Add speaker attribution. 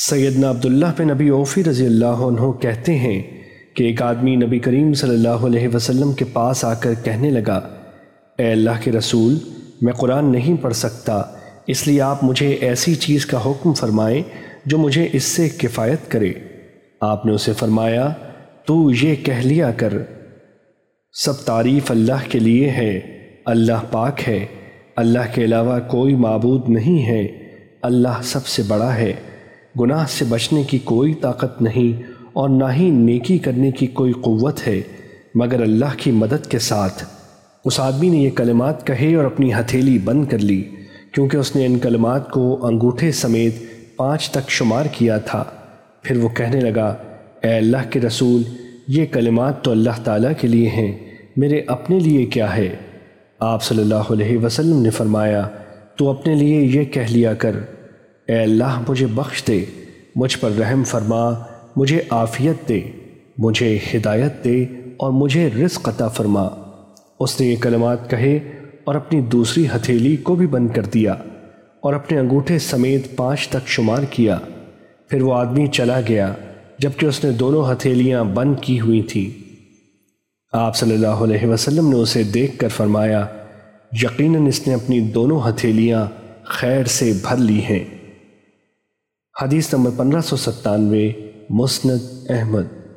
Speaker 1: سیدنا عبداللہ بن نبی اوفی رضی اللہ عنہ کہتے ہیں کہ ایک آدمی نبی کریم صلی اللہ علیہ وسلم کے پاس آ کر کہنے لگا، اے اللہ کے رسول، میں قرآن نہیں پڑھ سکتا، اس لیے آپ مجھے ایسی چیز کا حکم فرمائیں جو مجھے اس سے کفایت کرے۔ آپ نے اسے فرمایا، تو یہ کہہ لیا کر۔ سب تعریف اللہ کے لیے ہے، اللہ پاک ہے۔ اللہ کے علاوہ کوئی معبود نہیں ہے۔ اللہ سب سے بڑا ہے۔ گناہ سے بچنے کی کوئی طاقت نہیں اور نہ ہی نیکی کرنے کی کوئی قوت ہے، مگر اللہ کی مدد کے ساتھ۔ اس آدمی نے یہ کلمات کہے اور اپنی ہتھیلی بند کر لی، کیونکہ اس نے ان کلمات کو انگوٹھے سمیت پانچ تک شمار کیا تھا۔ پھر وہ کہنے لگا، اے اللہ کے رسول، یہ کلمات تو اللہ تعالیٰ کے لیے ہیں، میرے اپنے لیے کیا ہے؟ آپ صلی اللہ علیہ وسلم نے فرمایا، تو اپنے لیے یہ کہہ لیا کر۔ اے اللہ مجھے بخش دے، مجھ پر رحم فرما، مجھے عافیت دے، مجھے ہدایت دے اور مجھے رزق عطا فرما۔ اس نے یہ کلمات کہے اور اپنی دوسری ہتھیلی کو بھی بند کر دیا اور اپنے انگوٹھے سمیت پانچ تک شمار کیا۔ پھر وہ آدمی چلا گیا، جبکہ اس نے دونوں ہتھیلیاں بند کی ہوئی تھیں۔ آپ صلی اللہ علیہ وسلم نے اسے دیکھ کر فرمایا، یقیناً اس نے اپنی دونوں ہتھیلیاں خیر سے بھر لی ہیں۔ حدیث نمبر پندرہ سو ستانوے مسند احمد۔